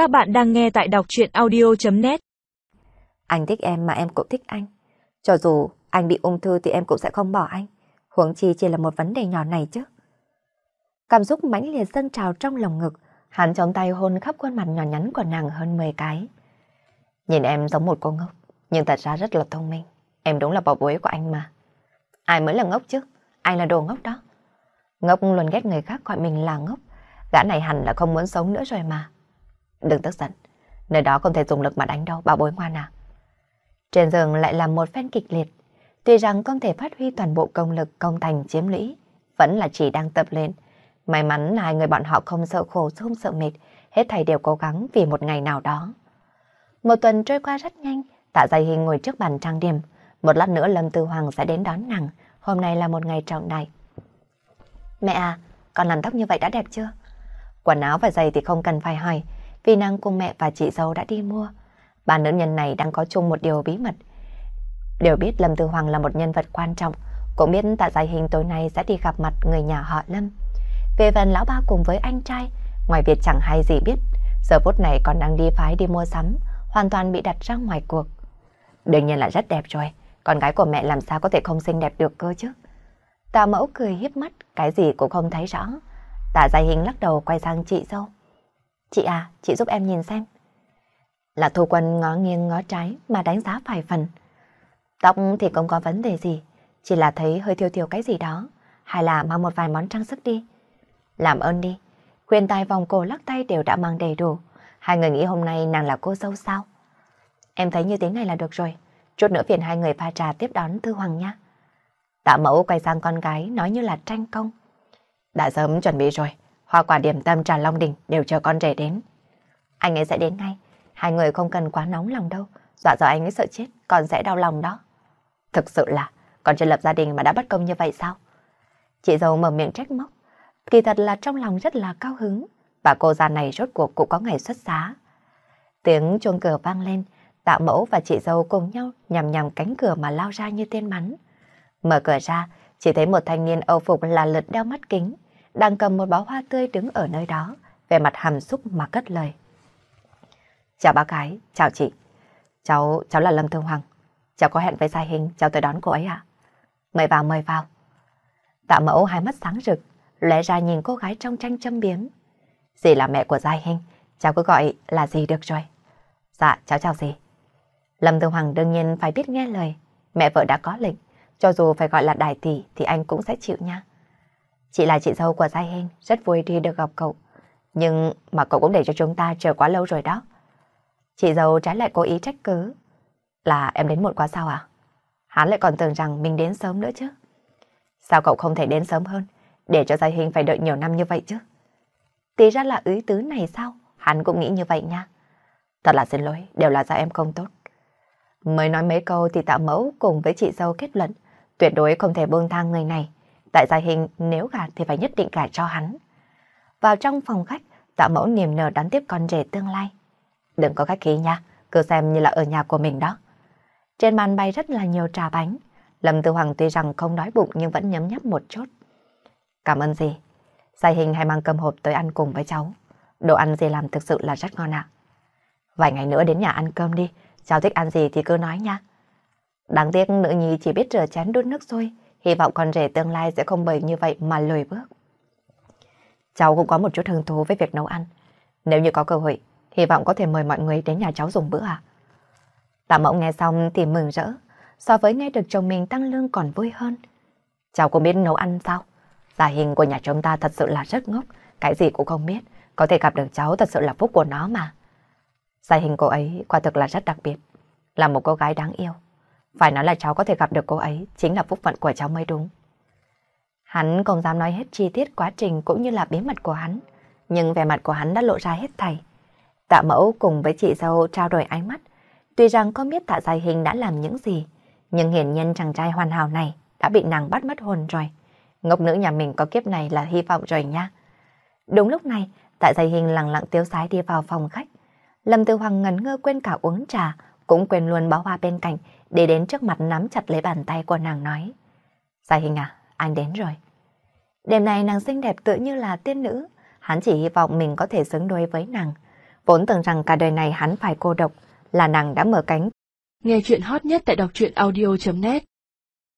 Các bạn đang nghe tại đọc chuyện audio.net Anh thích em mà em cũng thích anh. Cho dù anh bị ung thư thì em cũng sẽ không bỏ anh. Huống chi chỉ là một vấn đề nhỏ này chứ. Cảm xúc mãnh liệt dâng trào trong lòng ngực, hắn chống tay hôn khắp khuôn mặt nhỏ nhắn của nàng hơn 10 cái. Nhìn em giống một cô ngốc, nhưng thật ra rất là thông minh. Em đúng là bảo bối của anh mà. Ai mới là ngốc chứ? Anh là đồ ngốc đó. Ngốc luôn ghét người khác gọi mình là ngốc. Gã này hẳn là không muốn sống nữa rồi mà. Đừng tức giận. Nơi đó không thể dùng lực mà đánh đâu, bảo bối ngoan à. Trên giường lại là một phen kịch liệt. Tuy rằng không thể phát huy toàn bộ công lực công thành chiếm lũy, vẫn là chỉ đang tập lên. May mắn là hai người bọn họ không sợ khổ, không sợ mệt, hết thầy đều cố gắng vì một ngày nào đó. Một tuần trôi qua rất nhanh, tạ dày hình ngồi trước bàn trang điểm. Một lát nữa Lâm Tư Hoàng sẽ đến đón nàng, hôm nay là một ngày trọng đại. Mẹ à, con làm tóc như vậy đã đẹp chưa? Quần áo và giày thì không cần phải hỏi, vì nàng cùng mẹ và chị dâu đã đi mua. Bà nữ nhân này đang có chung một điều bí mật. Đều biết Lâm Tư Hoàng là một nhân vật quan trọng, cũng biết tạ giải hình tối nay sẽ đi gặp mặt người nhà họ Lâm. Về phần lão ba cùng với anh trai, ngoài việc chẳng hay gì biết, giờ phút này còn đang đi phái đi mua sắm, hoàn toàn bị đặt ra ngoài cuộc. Đương nhiên là rất đẹp rồi, con gái của mẹ làm sao có thể không xinh đẹp được cơ chứ. Tạ mẫu cười hiếp mắt, cái gì cũng không thấy rõ. Tạ giải hình lắc đầu quay sang chị dâu. Chị à, chị giúp em nhìn xem. Là thu quân ngó nghiêng ngó trái mà đánh giá vài phần. Tóc thì không có vấn đề gì, chỉ là thấy hơi thiêu thiêu cái gì đó, hay là mang một vài món trang sức đi. Làm ơn đi, khuyên tai vòng cổ lắc tay đều đã mang đầy đủ. Hai người nghĩ hôm nay nàng là cô dâu sao? Em thấy như thế này là được rồi, chút nữa phiền hai người pha trà tiếp đón Thư Hoàng nha. Tạ mẫu quay sang con gái nói như là tranh công. Đã sớm chuẩn bị rồi, hoa quả điểm tâm trà long đình đều chờ con rể đến. Anh ấy sẽ đến ngay, hai người không cần quá nóng lòng đâu, dọa dọa anh ấy sợ chết, con sẽ đau lòng đó. Thực sự là, con chưa lập gia đình mà đã bất công như vậy sao? Chị dâu mở miệng trách móc, kỳ thật là trong lòng rất là cao hứng, và cô già này rốt cuộc cũng có ngày xuất giá. Tiếng chuông cửa vang lên, tạ mẫu và chị dâu cùng nhau nhằm nhằm cánh cửa mà lao ra như tiên bắn. Mở cửa ra, chỉ thấy một thanh niên âu phục là lượt đeo mắt kính, đang cầm một bó hoa tươi đứng ở nơi đó, về mặt hàm xúc mà cất lời. Chào bác gái, chào chị. Cháu, cháu là Lâm Thương Hoàng. Cháu có hẹn với Giai Hình, cháu tới đón cô ấy ạ. Mời vào, mời vào. Tạ mẫu hai mắt sáng rực, lẽ ra nhìn cô gái trong tranh châm biếm. Dì là mẹ của Giai Hình, cháu cứ gọi là gì được rồi. Dạ, cháu chào dì. Lâm Thương Hoàng đương nhiên phải biết nghe lời, mẹ vợ đã có lệnh, cho dù phải gọi là đại tỷ thì anh cũng sẽ chịu nha. Chị là chị dâu của Giai Hình, rất vui khi được gặp cậu. Nhưng mà cậu cũng để cho chúng ta chờ quá lâu rồi đó. Chị dâu trái lại cố ý trách cứ. Là em đến muộn quá sao à? Hắn lại còn tưởng rằng mình đến sớm nữa chứ. Sao cậu không thể đến sớm hơn, để cho Giai Hình phải đợi nhiều năm như vậy chứ? Tí ra là ý tứ này sao? Hắn cũng nghĩ như vậy nha. Thật là xin lỗi, đều là do em không tốt. Mới nói mấy câu thì tạo mẫu cùng với chị dâu kết luận, tuyệt đối không thể buông thang người này. Tại gia hình nếu gạt thì phải nhất định gả cho hắn. Vào trong phòng khách, tạo mẫu niềm nở đón tiếp con rể tương lai. Đừng có khách khí nha, cứ xem như là ở nhà của mình đó. Trên bàn bay rất là nhiều trà bánh. Lâm Tư Hoàng tuy rằng không đói bụng nhưng vẫn nhấm nhấp một chút. Cảm ơn gì Gia hình hay mang cơm hộp tới ăn cùng với cháu. Đồ ăn gì làm thực sự là rất ngon ạ. Vài ngày nữa đến nhà ăn cơm đi, cháu thích ăn gì thì cứ nói nha. Đáng tiếc nữ nhi chỉ biết rửa chén đun nước thôi, hy vọng con rể tương lai sẽ không bởi như vậy mà lùi bước. Cháu cũng có một chút hứng thú với việc nấu ăn. Nếu như có cơ hội, hy vọng có thể mời mọi người đến nhà cháu dùng bữa à. Tạ mẫu nghe xong thì mừng rỡ, so với nghe được chồng mình tăng lương còn vui hơn. Cháu cũng biết nấu ăn sao? Gia hình của nhà chúng ta thật sự là rất ngốc, cái gì cũng không biết, có thể gặp được cháu thật sự là phúc của nó mà. Gia hình cô ấy quả thực là rất đặc biệt, là một cô gái đáng yêu. Phải nói là cháu có thể gặp được cô ấy chính là phúc phận của cháu mới đúng. Hắn không dám nói hết chi tiết quá trình cũng như là bí mật của hắn, nhưng vẻ mặt của hắn đã lộ ra hết thảy. Tạ mẫu cùng với chị dâu trao đổi ánh mắt, tuy rằng không biết tạ dài hình đã làm những gì, nhưng hiển nhiên chàng trai hoàn hảo này đã bị nàng bắt mất hồn rồi. Ngốc nữ nhà mình có kiếp này là hy vọng rồi nha. Đúng lúc này, tạ dài hình lặng lặng tiêu sái đi vào phòng khách. Lâm Tư Hoàng ngẩn ngơ quên cả uống trà, cũng quên luôn bó hoa bên cạnh, để đến trước mặt nắm chặt lấy bàn tay của nàng nói. Dài hình à, anh đến rồi. Đêm nay nàng xinh đẹp tự như là tiên nữ, hắn chỉ hy vọng mình có thể xứng đôi với nàng. Vốn tưởng rằng cả đời này hắn phải cô độc, là nàng đã mở cánh. Nghe chuyện hot nhất tại đọc truyện audio.net